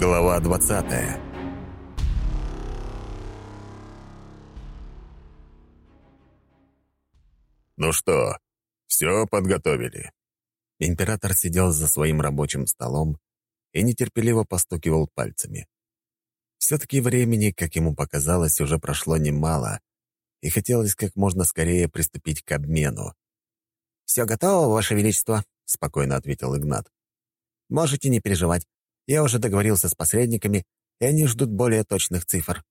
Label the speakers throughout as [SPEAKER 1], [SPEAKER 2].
[SPEAKER 1] Глава 20 «Ну что, все подготовили?» Император сидел за своим рабочим столом и нетерпеливо постукивал пальцами. Все-таки времени, как ему показалось, уже прошло немало, и хотелось как можно скорее приступить к обмену.
[SPEAKER 2] «Все готово, Ваше Величество», — спокойно ответил Игнат. «Можете не переживать. Я уже договорился с посредниками, и они ждут более точных цифр».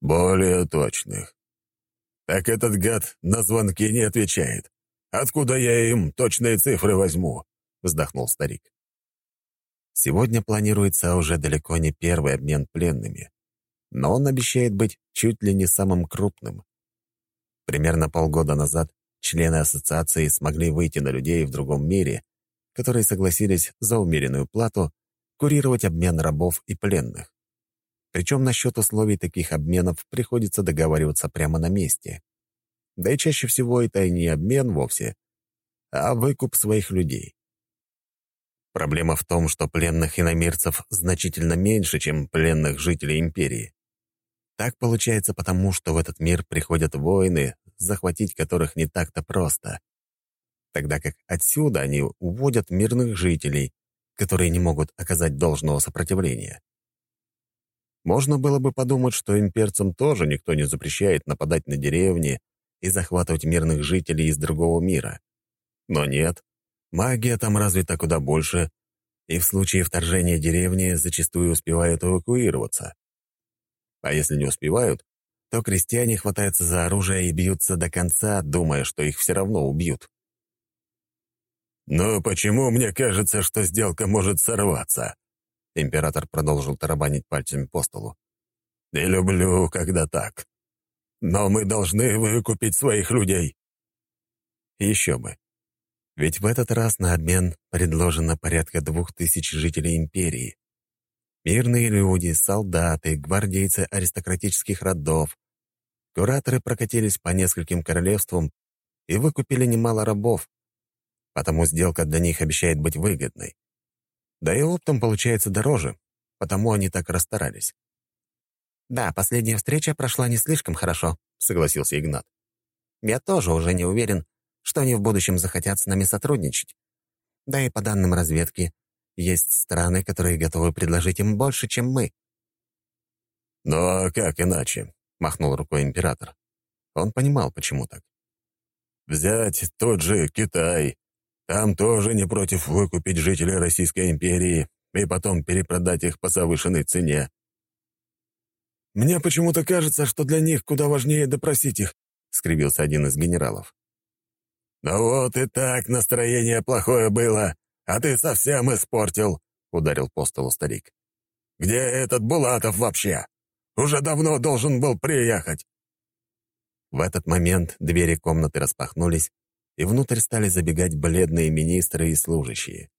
[SPEAKER 1] «Более точных. Так этот гад на звонки не отвечает. Откуда я им точные цифры возьму?» — вздохнул старик. Сегодня планируется уже далеко не первый обмен пленными, но он обещает быть чуть ли не самым крупным. Примерно полгода назад члены ассоциации смогли выйти на людей в другом мире, которые согласились за умеренную плату курировать обмен рабов и пленных. Причем насчет условий таких обменов приходится договариваться прямо на месте. Да и чаще всего это и не обмен вовсе, а выкуп своих людей. Проблема в том, что пленных иномирцев значительно меньше, чем пленных жителей империи. Так получается потому, что в этот мир приходят воины, захватить которых не так-то просто. Тогда как отсюда они уводят мирных жителей, которые не могут оказать должного сопротивления. Можно было бы подумать, что имперцам тоже никто не запрещает нападать на деревни и захватывать мирных жителей из другого мира. Но нет, магия там развита куда больше, и в случае вторжения деревни зачастую успевают эвакуироваться. А если не успевают, то крестьяне хватаются за оружие и бьются до конца, думая, что их все равно убьют. «Но почему мне кажется, что сделка может сорваться?» Император продолжил тарабанить пальцами по столу. «Не люблю, когда так. Но мы должны выкупить своих людей». Еще бы. Ведь в этот раз на обмен предложено порядка двух тысяч жителей империи. Мирные люди, солдаты, гвардейцы аристократических родов. Кураторы прокатились по нескольким королевствам и выкупили немало рабов, потому сделка для них обещает быть выгодной. Да и оптом получается дороже, потому они так расстарались.
[SPEAKER 2] «Да, последняя встреча прошла не слишком хорошо», — согласился Игнат. «Я тоже уже не уверен, что они в будущем захотят с нами сотрудничать. Да и по данным разведки, есть страны, которые готовы предложить им больше, чем мы».
[SPEAKER 1] «Ну а как иначе?» — махнул рукой император. Он понимал, почему так. «Взять тот же Китай, там тоже не против выкупить жителей Российской империи и потом перепродать их по завышенной цене. «Мне почему-то кажется, что для них куда важнее допросить их», — скривился один из генералов. «Ну вот и так настроение плохое было, а ты совсем испортил», — ударил по столу старик. «Где этот Булатов вообще? Уже давно должен был приехать». В этот момент двери комнаты распахнулись, и внутрь стали забегать бледные министры и служащие.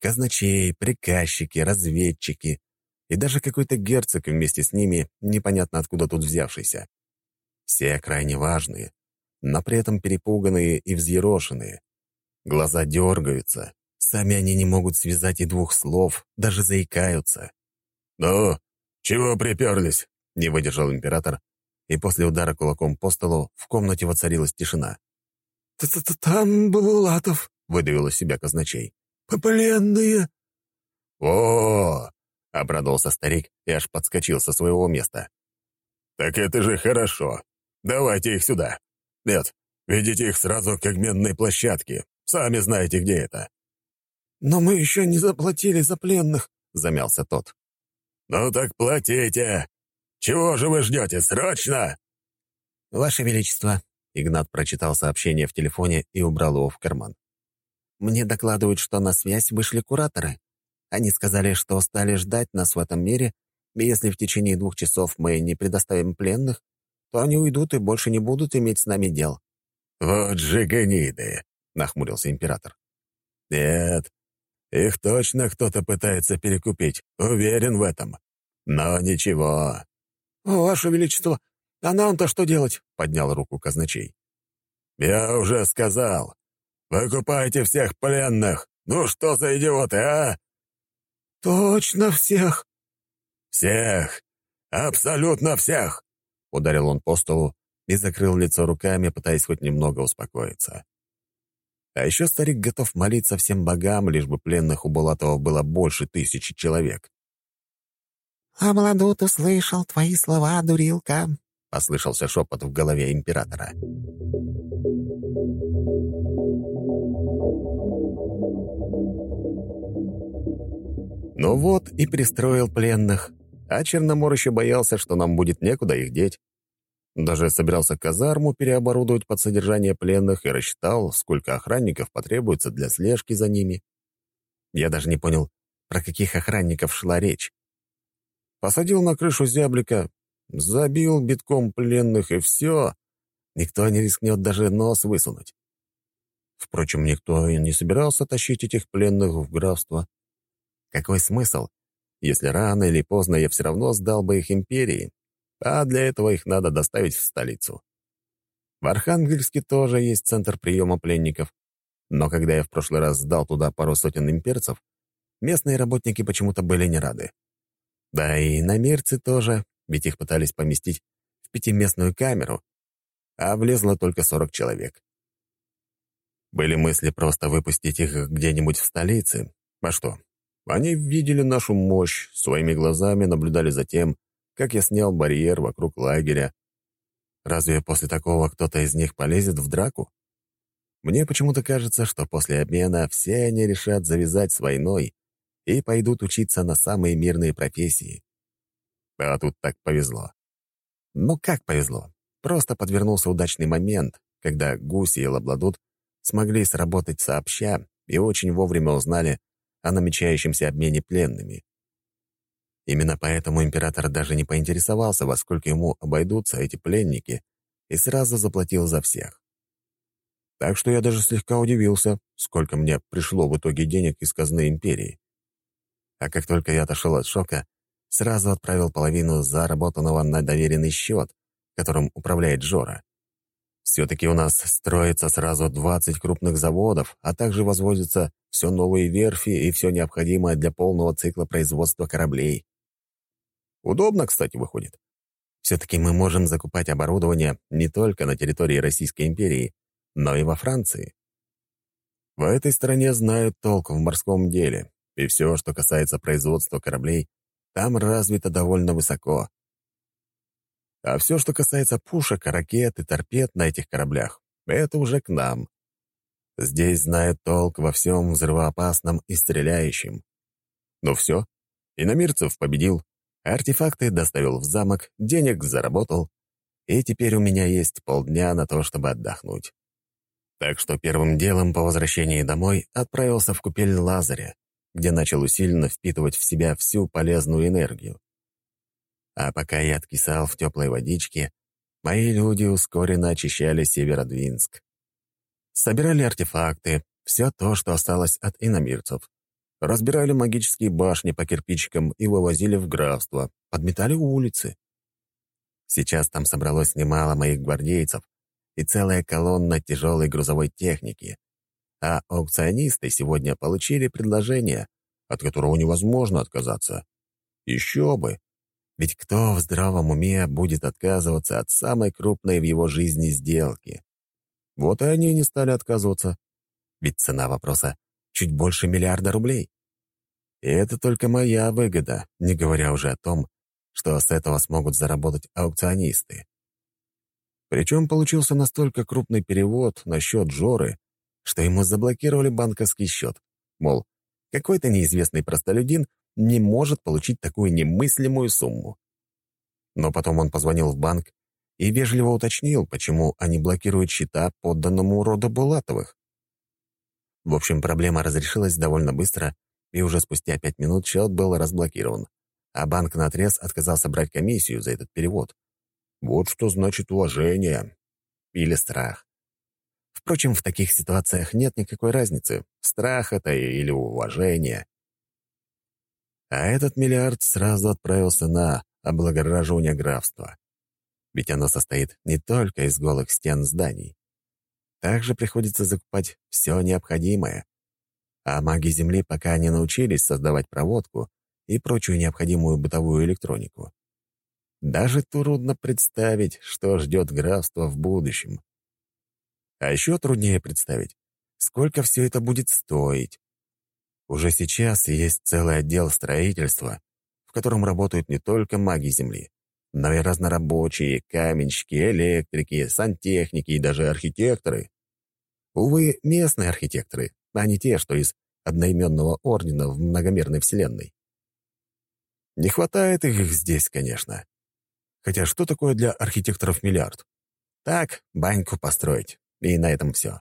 [SPEAKER 1] Казначеи, приказчики, разведчики и даже какой-то герцог вместе с ними, непонятно откуда тут взявшийся. Все крайне важные, но при этом перепуганные и взъерошенные. Глаза дергаются, сами они не могут связать и двух слов, даже заикаются. «Ну, чего приперлись?» — не выдержал император, и после удара кулаком по столу в комнате воцарилась тишина.
[SPEAKER 3] Т -т -т «Там Булатов», — выдавил из себя казначей. «Пленные».
[SPEAKER 1] «О!» — обрадовался старик и аж подскочил со своего места. «Так это же хорошо. Давайте их сюда. Нет, ведите их сразу к обменной площадке. Сами знаете, где это».
[SPEAKER 3] «Но мы еще не заплатили за пленных», — замялся тот.
[SPEAKER 1] «Ну так платите! Чего же вы ждете? Срочно!»
[SPEAKER 2] «Ваше Величество», Игнат прочитал сообщение в телефоне и убрал его в карман. «Мне докладывают, что на связь вышли кураторы. Они сказали, что стали ждать нас в этом мире, и если в течение двух часов мы не предоставим пленных, то они уйдут и больше не будут иметь с нами дел».
[SPEAKER 1] «Вот же гниды!» — нахмурился император. «Нет, их точно кто-то пытается перекупить, уверен в этом. Но ничего».
[SPEAKER 3] «Ваше Величество, «А нам-то что делать?» — поднял руку казначей.
[SPEAKER 1] «Я уже сказал. Выкупайте всех пленных. Ну что за идиоты, а?»
[SPEAKER 3] «Точно всех?»
[SPEAKER 1] «Всех! Абсолютно всех!» — ударил он по столу и закрыл лицо руками, пытаясь хоть немного успокоиться. А еще старик готов молиться всем богам, лишь бы пленных у Булатова было больше тысячи человек.
[SPEAKER 2] «А Младут услышал твои слова, дурилка», — послышался шепот в голове императора.
[SPEAKER 1] Ну вот и пристроил пленных, а Черномор еще боялся, что нам будет некуда их деть. Даже собирался казарму переоборудовать под содержание пленных и рассчитал, сколько охранников потребуется для слежки за ними. Я даже не понял, про каких охранников шла речь. Посадил на крышу зяблика, забил битком пленных, и все. Никто не рискнет даже нос высунуть. Впрочем, никто и не собирался тащить этих пленных в графство. Какой смысл, если рано или поздно я все равно сдал бы их империи, а для этого их надо доставить в столицу. В Архангельске тоже есть центр приема пленников, но когда я в прошлый раз сдал туда пару сотен имперцев, местные работники почему-то были не рады. Да и намерцы тоже, ведь их пытались поместить в пятиместную камеру, а влезло только 40 человек. Были мысли просто выпустить их где-нибудь в столице. А что? Они видели нашу мощь, своими глазами наблюдали за тем, как я снял барьер вокруг лагеря. Разве после такого кто-то из них полезет в драку? Мне почему-то кажется, что после обмена все они решат завязать с войной и пойдут учиться на самые мирные профессии. А тут так повезло. Ну как повезло? Просто подвернулся удачный момент, когда гуси и лабладут смогли сработать сообща и очень вовремя узнали о намечающемся обмене пленными. Именно поэтому император даже не поинтересовался, во сколько ему обойдутся эти пленники, и сразу заплатил за всех. Так что я даже слегка удивился, сколько мне пришло в итоге денег из казны империи. А как только я отошел от шока, сразу отправил половину заработанного на доверенный счет, которым управляет Жора. Все-таки у нас строится сразу 20 крупных заводов, а также возводятся все новые верфи и все необходимое для полного цикла производства кораблей. Удобно, кстати, выходит. Все-таки мы можем закупать оборудование не только на территории Российской империи, но и во Франции. В этой стране знают толк в морском деле, и все, что касается производства кораблей, там развито довольно высоко. А все, что касается пушек, ракет и торпед на этих кораблях, это уже к нам. Здесь знают толк во всем взрывоопасном и стреляющем. Ну все, иномирцев победил, Артефакты доставил в замок, денег заработал, и теперь у меня есть полдня на то, чтобы отдохнуть. Так что первым делом по возвращении домой отправился в купель Лазаря, где начал усиленно впитывать в себя всю полезную энергию. А пока я откисал в теплой водичке, мои люди ускоренно очищали Северодвинск. Собирали артефакты, все то, что осталось от иномирцев разбирали магические башни по кирпичикам и вывозили в графство, подметали улицы. Сейчас там собралось немало моих гвардейцев и целая колонна тяжелой грузовой техники. А аукционисты сегодня получили предложение, от которого невозможно отказаться. Еще бы! Ведь кто в здравом уме будет отказываться от самой крупной в его жизни сделки? Вот и они не стали отказываться. Ведь цена вопроса чуть больше миллиарда рублей. И это только моя выгода, не говоря уже о том, что с этого смогут заработать аукционисты. Причем получился настолько крупный перевод на счет Жоры, что ему заблокировали банковский счет. Мол, какой-то неизвестный простолюдин не может получить такую немыслимую сумму. Но потом он позвонил в банк и вежливо уточнил, почему они блокируют счета подданному роду Булатовых. В общем, проблема разрешилась довольно быстро, и уже спустя пять минут счет был разблокирован, а банк наотрез отказался брать комиссию за этот перевод. Вот что значит уважение. Или страх. Впрочем, в таких ситуациях нет никакой разницы, страх это или уважение. А этот миллиард сразу отправился на облагораживание графства. Ведь оно состоит не только из голых стен зданий. Также приходится закупать все необходимое.
[SPEAKER 2] А маги Земли пока не научились создавать проводку и прочую необходимую бытовую электронику. Даже трудно представить, что ждет графство в будущем. А еще труднее представить, сколько все это будет стоить. Уже сейчас есть целый отдел строительства, в котором работают не только маги Земли, но и разнорабочие, каменщики, электрики, сантехники и даже архитекторы. Увы, местные архитекторы, а не те, что из одноименного ордена в многомерной вселенной. Не хватает их здесь, конечно. Хотя что такое для архитекторов миллиард? Так, баньку построить, и на этом все.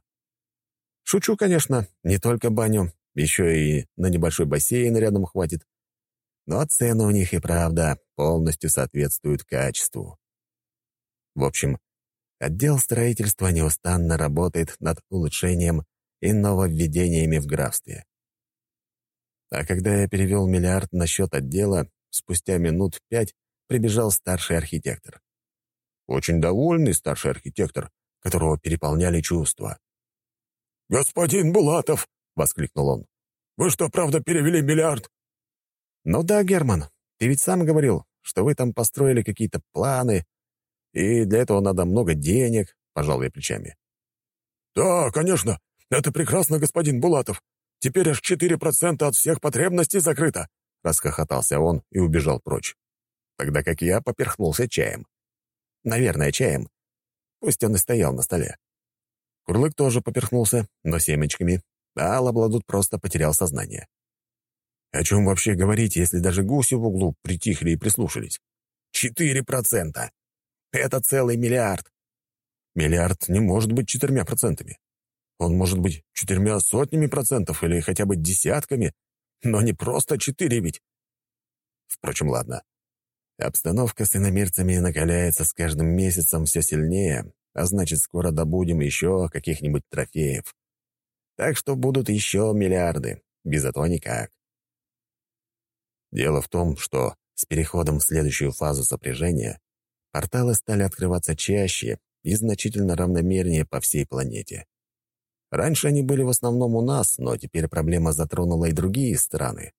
[SPEAKER 2] Шучу, конечно, не только баню, еще и на небольшой бассейн рядом хватит. Но цены у них и правда полностью соответствуют качеству. В общем, отдел строительства неустанно работает над улучшением и нововведениями в графстве. А когда я перевел миллиард на счет отдела, спустя минут пять прибежал старший архитектор. Очень довольный старший архитектор, которого переполняли чувства.
[SPEAKER 3] «Господин Булатов!» — воскликнул он. «Вы что, правда перевели миллиард?»
[SPEAKER 2] «Ну да, Герман, ты ведь сам говорил, что вы там построили какие-то планы, и для этого надо много денег», — пожал я плечами.
[SPEAKER 3] «Да, конечно. Это прекрасно, господин Булатов. Теперь аж 4% от всех потребностей закрыто», — расхохотался он и убежал прочь. Тогда как я поперхнулся чаем. Наверное, чаем. Пусть он и стоял на столе. Курлык тоже поперхнулся, но семечками, а Лабладут просто потерял сознание. О чем вообще говорить, если даже гуси в углу притихли и прислушались? Четыре процента! Это целый миллиард! Миллиард не может быть четырьмя процентами. Он может быть четырьмя сотнями процентов или хотя бы десятками, но не просто четыре ведь. Впрочем, ладно. Обстановка с иномерцами накаляется с каждым месяцем все сильнее, а значит, скоро добудем еще каких-нибудь трофеев. Так что будут еще миллиарды. Без этого никак. Дело в том, что с переходом в следующую фазу сопряжения порталы стали открываться чаще и значительно равномернее по всей планете. Раньше они были в основном у нас, но теперь проблема затронула и другие страны.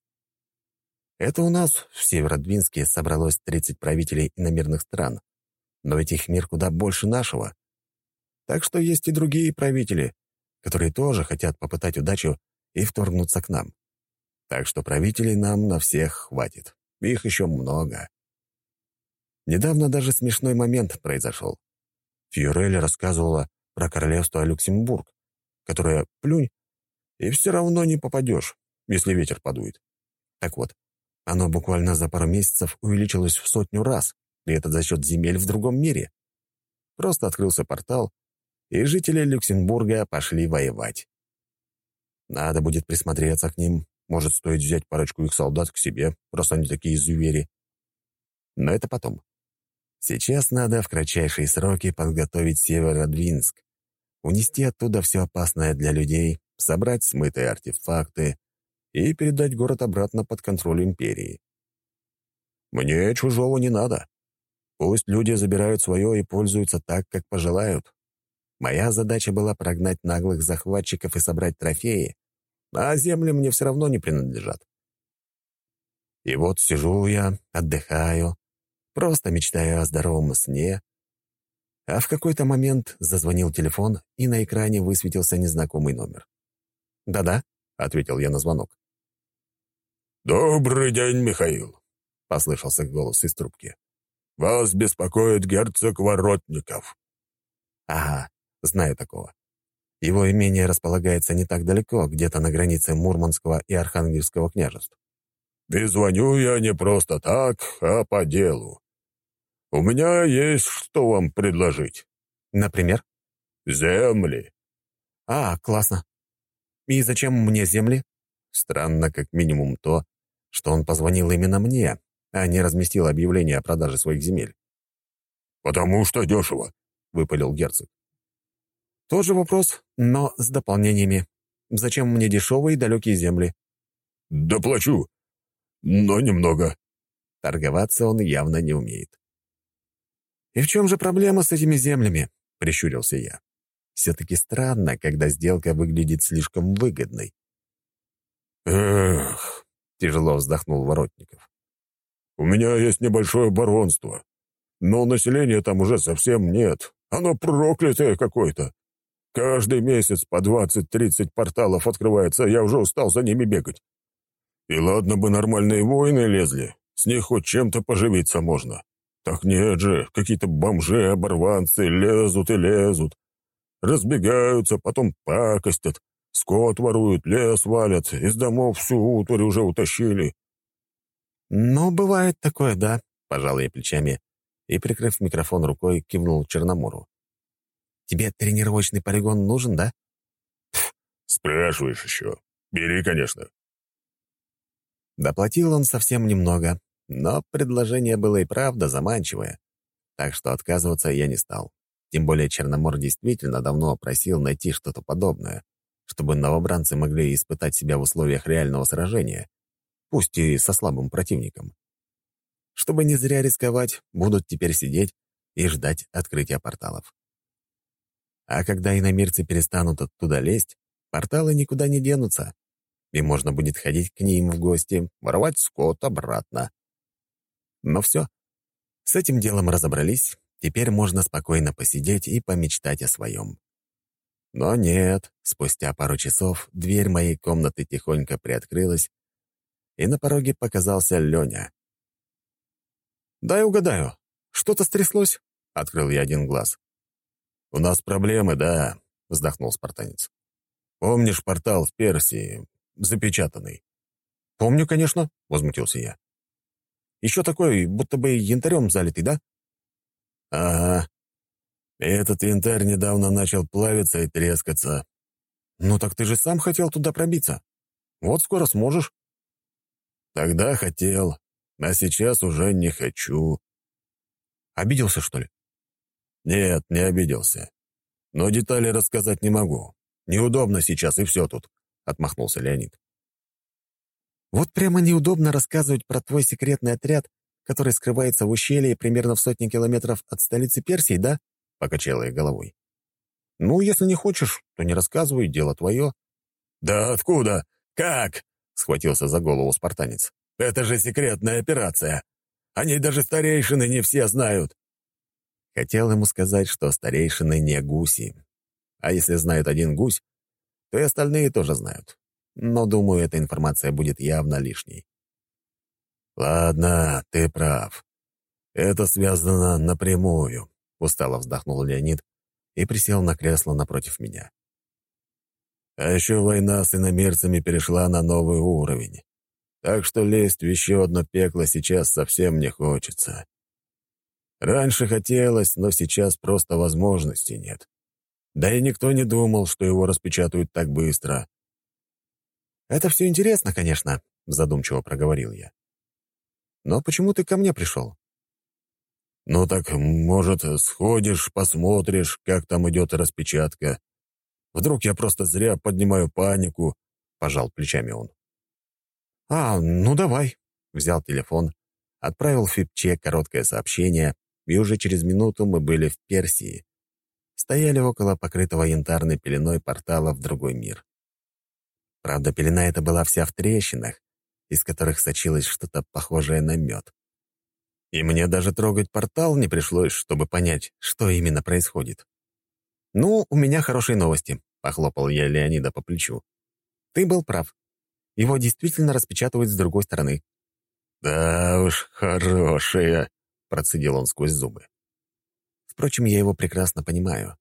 [SPEAKER 3] Это у нас в Северодвинске собралось 30 правителей иномерных стран, но ведь их мир куда больше нашего. Так что есть и другие правители, которые тоже хотят попытать удачу и вторгнуться к нам. Так что правителей нам на всех хватит. Их еще много. Недавно даже смешной момент произошел. Фьюрель рассказывала про королевство Люксембург, которое плюнь, и все равно не попадешь, если ветер подует. Так вот, оно буквально за пару месяцев увеличилось в сотню раз, и это за счет земель в другом мире. Просто открылся портал, и жители Люксембурга пошли воевать. Надо будет присмотреться к ним, может, стоит взять парочку их солдат к себе, просто они такие звери. Но это потом. Сейчас надо в кратчайшие сроки подготовить Северодвинск, унести оттуда все опасное для людей, собрать смытые артефакты, и передать город обратно под контроль империи. Мне чужого не надо. Пусть люди забирают свое и пользуются так, как пожелают. Моя задача была прогнать наглых захватчиков и собрать трофеи, а земли мне все равно не принадлежат. И вот сижу я, отдыхаю, просто мечтаю о здоровом сне, а в какой-то момент зазвонил телефон, и на экране высветился незнакомый номер. «Да-да», — ответил я на звонок. «Добрый день, Михаил», — послышался голос из трубки. «Вас беспокоит герцог Воротников».
[SPEAKER 2] «Ага, знаю такого. Его имение располагается не так далеко, где-то на границе Мурманского и Архангельского княжеств».
[SPEAKER 3] «И звоню я не просто так, а по делу. У меня есть что вам предложить».
[SPEAKER 2] «Например?»
[SPEAKER 3] «Земли».
[SPEAKER 2] «А, классно. И зачем мне земли?» Странно, как минимум, то, что он позвонил именно мне, а не разместил объявление о продаже своих земель.
[SPEAKER 3] «Потому что дешево», — выпалил герцог.
[SPEAKER 2] Тот же вопрос, но с дополнениями. Зачем мне дешевые и далекие земли?
[SPEAKER 3] «Доплачу, но немного».
[SPEAKER 2] Торговаться он явно не умеет. «И в чем же проблема с этими землями?» — прищурился я. «Все-таки странно, когда сделка выглядит слишком выгодной.
[SPEAKER 1] «Эх!» — тяжело вздохнул Воротников. «У меня есть небольшое баронство, но населения там уже совсем нет. Оно проклятое какое-то. Каждый месяц по двадцать-тридцать порталов открывается, я уже устал за ними бегать. И ладно бы нормальные воины лезли, с них хоть чем-то поживиться можно. Так нет же, какие-то бомжи, оборванцы лезут и лезут. Разбегаются, потом пакостят, скот воруют, лес валят, из домов всю утварь уже утащили.
[SPEAKER 2] «Ну, бывает такое, да», — пожал я плечами и, прикрыв микрофон рукой, кивнул Черномору. «Тебе тренировочный полигон нужен, да?»
[SPEAKER 1] «Спрашиваешь еще. Бери, конечно».
[SPEAKER 2] Доплатил он совсем немного, но предложение было и правда заманчивое, так что отказываться я не стал. Тем более Черномор действительно давно просил найти что-то подобное, чтобы новобранцы могли испытать себя в условиях реального сражения, пусть и со слабым противником. Чтобы не зря рисковать, будут теперь сидеть и ждать открытия порталов. А когда иномирцы перестанут оттуда лезть, порталы никуда не денутся, и можно будет ходить к ним в гости, воровать скот обратно. Но все. С этим делом разобрались, теперь можно спокойно посидеть и помечтать о своем. Но нет, спустя пару часов дверь моей комнаты тихонько приоткрылась, и на пороге показался Леня. «Дай угадаю, что-то стряслось?» — открыл я один глаз.
[SPEAKER 1] «У нас проблемы, да», — вздохнул спартанец. «Помнишь портал в Персии, запечатанный?»
[SPEAKER 2] «Помню, конечно», — возмутился я. Еще такой, будто бы янтарем залитый, да?»
[SPEAKER 1] «Ага. этот янтарь недавно начал плавиться и трескаться».
[SPEAKER 2] «Ну так ты же сам хотел туда пробиться. Вот скоро сможешь».
[SPEAKER 1] «Тогда хотел, а сейчас уже не хочу».
[SPEAKER 2] «Обиделся, что ли?»
[SPEAKER 1] «Нет, не обиделся. Но детали рассказать не могу. Неудобно сейчас, и все тут», — отмахнулся Леонид.
[SPEAKER 2] Вот прямо неудобно рассказывать про твой секретный отряд, который скрывается в ущелье примерно в сотне километров от столицы Персии, да?» — покачала я головой. «Ну, если не хочешь, то не рассказывай, дело твое».
[SPEAKER 1] «Да откуда? Как?» — схватился за голову спартанец. «Это же секретная операция. Они даже старейшины не все знают».
[SPEAKER 2] Хотел ему сказать, что старейшины не гуси. А если знает один гусь, то и остальные тоже знают но, думаю, эта информация будет явно лишней.
[SPEAKER 1] «Ладно, ты прав. Это связано напрямую», — устало вздохнул Леонид и присел на кресло напротив меня. «А еще война с иномерцами перешла на новый уровень, так что лезть в еще одно пекло сейчас совсем не хочется. Раньше хотелось, но сейчас просто возможности нет. Да и никто не думал, что его распечатают так быстро.
[SPEAKER 2] «Это все интересно, конечно», — задумчиво проговорил я. «Но почему ты ко мне пришел?»
[SPEAKER 1] «Ну так, может, сходишь, посмотришь, как там идет распечатка. Вдруг я просто зря поднимаю панику», — пожал плечами он.
[SPEAKER 2] «А, ну давай», — взял телефон, отправил Фипче короткое сообщение, и уже через минуту мы были в Персии. Стояли около покрытого янтарной пеленой портала в другой мир. Правда, пелена эта была вся в трещинах, из которых сочилось что-то похожее на мед. И мне даже трогать портал не пришлось, чтобы понять, что именно происходит. «Ну, у меня хорошие новости», — похлопал я Леонида по плечу. «Ты был прав. Его действительно распечатывают с другой стороны».
[SPEAKER 1] «Да уж, хорошая», — процедил он сквозь зубы.
[SPEAKER 2] Впрочем, я его прекрасно понимаю.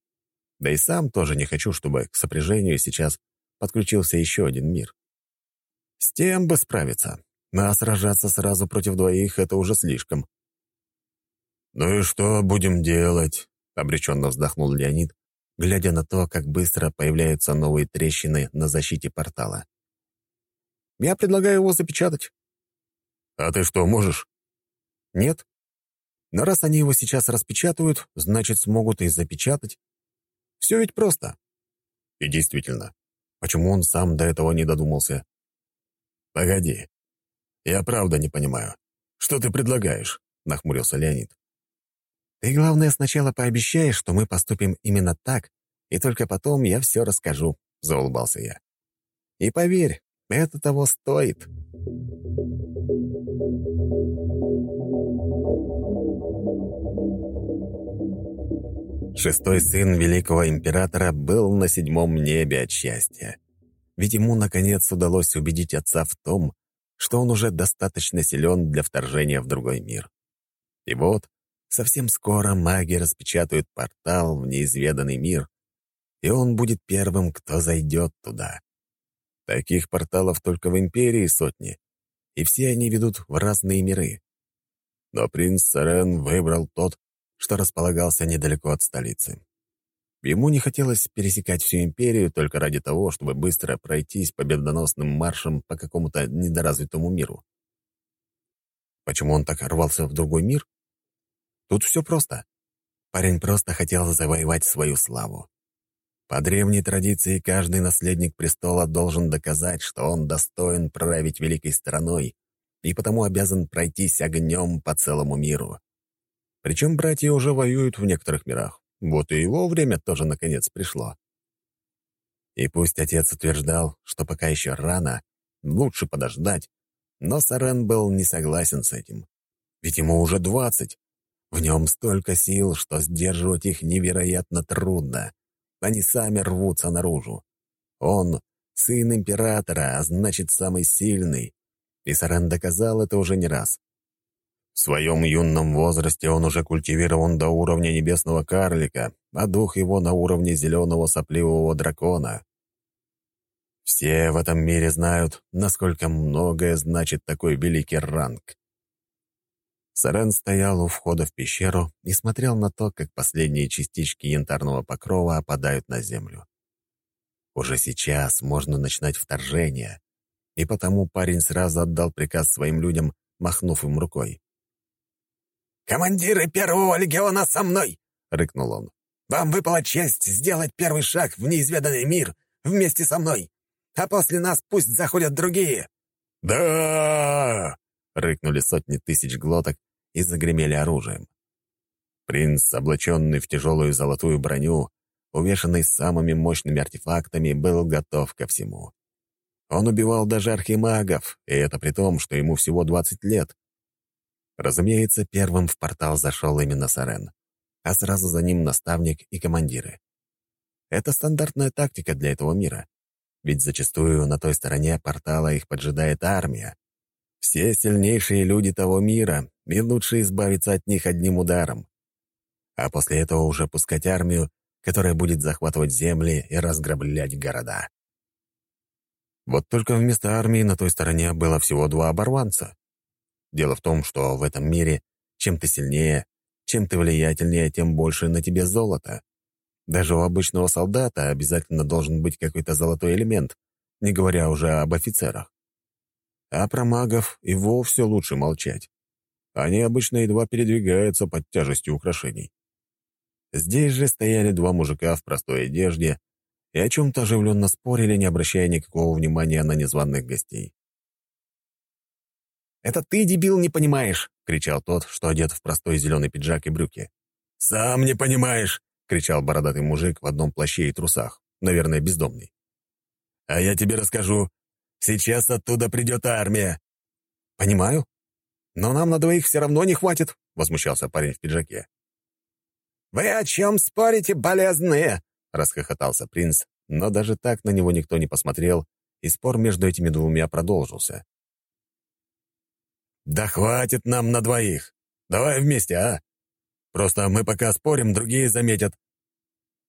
[SPEAKER 2] Да и сам тоже не хочу, чтобы к сопряжению сейчас подключился еще один мир. С тем бы справиться, а сражаться сразу против двоих — это уже слишком.
[SPEAKER 1] «Ну и что будем делать?» — обреченно вздохнул Леонид,
[SPEAKER 2] глядя на то, как быстро появляются новые трещины на защите портала. «Я предлагаю его запечатать».
[SPEAKER 1] «А ты что, можешь?»
[SPEAKER 2] «Нет. Но раз они его сейчас распечатают, значит, смогут и запечатать. Все ведь просто». И действительно, Почему он сам до этого не додумался?
[SPEAKER 1] «Погоди. Я правда не понимаю. Что ты предлагаешь?» — нахмурился Леонид.
[SPEAKER 2] «Ты, главное, сначала пообещаешь, что мы поступим именно так, и только потом я все расскажу», — заулыбался я. «И поверь, Это того стоит. Шестой сын великого императора был на седьмом небе от счастья. Ведь ему, наконец, удалось убедить отца в том, что он уже достаточно силен для вторжения в другой мир. И вот, совсем скоро маги распечатают портал в неизведанный мир, и он будет первым, кто зайдет туда. Таких порталов только в Империи сотни, и все они ведут в разные миры. Но принц Сарен выбрал тот, что располагался недалеко от столицы. Ему не хотелось пересекать всю империю только ради того, чтобы быстро пройтись победоносным маршем по какому-то недоразвитому миру. Почему он так рвался в другой мир? Тут все просто. Парень просто хотел завоевать свою славу. По древней традиции каждый наследник престола должен доказать, что он достоин править великой страной и потому обязан пройтись огнем по целому миру. Причем братья уже воюют в некоторых мирах. Вот и его время тоже наконец пришло. И пусть отец утверждал, что пока еще рано, лучше подождать, но Сарен был не согласен с этим. Ведь ему уже двадцать. В нем столько сил, что сдерживать их невероятно трудно. Они сами рвутся наружу. Он — сын императора, а значит, самый сильный. И Сарен доказал это уже не раз. В своем юном возрасте он уже культивирован до уровня небесного карлика, а дух его на уровне зеленого сопливого дракона. Все в этом мире знают, насколько многое значит такой великий ранг. Сарен стоял у входа в пещеру и смотрел на то, как последние частички янтарного покрова опадают на землю. Уже сейчас можно начинать вторжение, и потому парень сразу отдал приказ своим людям, махнув им рукой.
[SPEAKER 4] «Командиры первого легиона со мной!» — рыкнул он. «Вам выпала честь сделать первый шаг в неизведанный мир вместе со мной, а после нас пусть заходят другие!»
[SPEAKER 1] «Да!»
[SPEAKER 2] — рыкнули сотни тысяч глоток и загремели оружием. Принц, облаченный в тяжелую золотую броню, увешанный самыми мощными артефактами, был готов ко всему. Он убивал даже архимагов, и это при том, что ему всего 20 лет. Разумеется, первым в портал зашел именно Сарен, а сразу за ним наставник и командиры. Это стандартная тактика для этого мира, ведь зачастую на той стороне портала их поджидает армия. Все сильнейшие люди того мира, и лучше избавиться от них одним ударом. А после этого уже пускать армию, которая будет захватывать земли и разграблять города. Вот только вместо армии на той стороне было всего два оборванца. Дело в том, что в этом мире чем ты сильнее, чем ты влиятельнее, тем больше на тебе золота. Даже у обычного солдата обязательно должен быть какой-то золотой элемент, не говоря уже об офицерах. А про магов и вовсе лучше молчать. Они обычно едва передвигаются под тяжестью украшений. Здесь же стояли два мужика в простой одежде и о чем-то оживленно спорили, не обращая никакого внимания на незваных гостей. «Это ты, дебил, не понимаешь!» — кричал тот, что одет в простой зеленый пиджак и брюки.
[SPEAKER 1] «Сам не понимаешь!» — кричал бородатый мужик в одном плаще и трусах, наверное, бездомный. «А я тебе расскажу. Сейчас оттуда придет армия».
[SPEAKER 2] «Понимаю. Но нам на двоих все равно не хватит», — возмущался парень в пиджаке.
[SPEAKER 4] «Вы о чем спорите, болезные?» — расхохотался принц,
[SPEAKER 2] но даже так на него никто не посмотрел, и спор между этими двумя продолжился.
[SPEAKER 1] «Да хватит нам на двоих. Давай вместе, а? Просто мы пока спорим, другие заметят».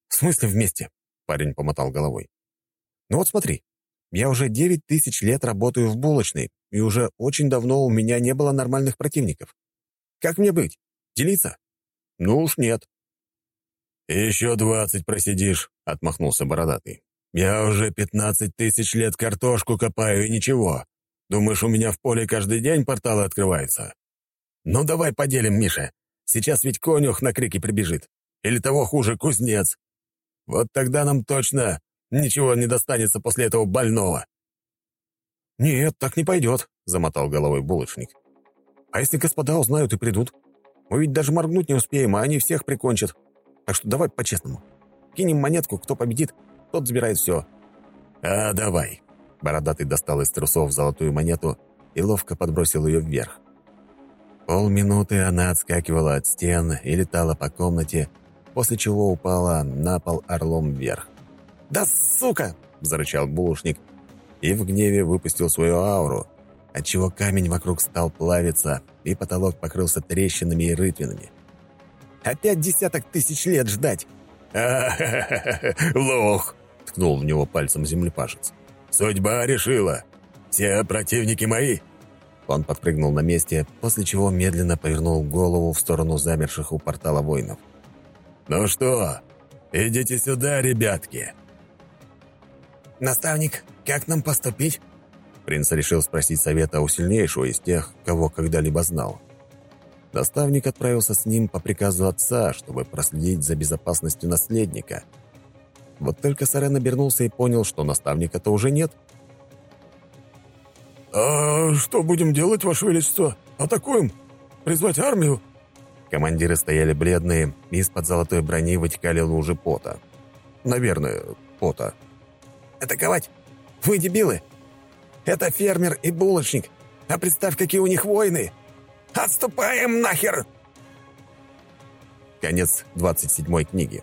[SPEAKER 2] «В смысле вместе?» — парень помотал головой. «Ну вот смотри, я уже девять тысяч лет работаю в булочной, и уже очень давно у меня не было нормальных противников. Как мне быть? Делиться? Ну уж нет».
[SPEAKER 1] «Еще двадцать просидишь», — отмахнулся бородатый. «Я уже пятнадцать тысяч лет картошку копаю, и ничего. Думаешь, у меня в поле каждый день порталы открываются? Ну, давай поделим, Миша. Сейчас ведь конюх на крики прибежит. Или того хуже, кузнец. Вот тогда нам точно ничего не достанется после этого больного».
[SPEAKER 2] «Нет, так не пойдет», — замотал головой булочник. «А если господа узнают и придут? Мы ведь даже моргнуть не успеем, а они всех прикончат. Так что давай по-честному. Кинем монетку, кто победит, тот забирает все».
[SPEAKER 1] «А, давай.
[SPEAKER 3] Бородатый достал из трусов золотую монету и ловко подбросил ее вверх. Полминуты она отскакивала от стен и летала по комнате, после чего упала на пол орлом вверх.
[SPEAKER 4] «Да сука!»
[SPEAKER 3] — зарычал булочник и в гневе выпустил свою ауру, отчего камень вокруг стал плавиться, и потолок покрылся трещинами и рытвинами.
[SPEAKER 4] «Опять десяток тысяч лет ждать!»
[SPEAKER 1] лох!»
[SPEAKER 3] — ткнул в него пальцем землепашец.
[SPEAKER 1] «Судьба решила. Все противники мои».
[SPEAKER 3] Он подпрыгнул на месте, после чего медленно повернул голову в сторону замерших у портала воинов.
[SPEAKER 1] «Ну что, идите сюда, ребятки!»
[SPEAKER 4] «Наставник, как нам поступить?»
[SPEAKER 3] Принц решил спросить совета у сильнейшего из тех, кого когда-либо знал. Наставник отправился с ним по приказу отца, чтобы проследить за безопасностью наследника. Вот только Сарен обернулся и понял, что наставника-то уже нет.
[SPEAKER 1] «А что будем делать, Ваше Величество? Атакуем? Призвать армию?»
[SPEAKER 3] Командиры стояли бледные, и из-под золотой брони вытекали лужи пота. Наверное, пота.
[SPEAKER 4] «Атаковать? Вы дебилы! Это фермер и булочник. А представь, какие у них войны! Отступаем нахер!»
[SPEAKER 3] Конец 27 книги.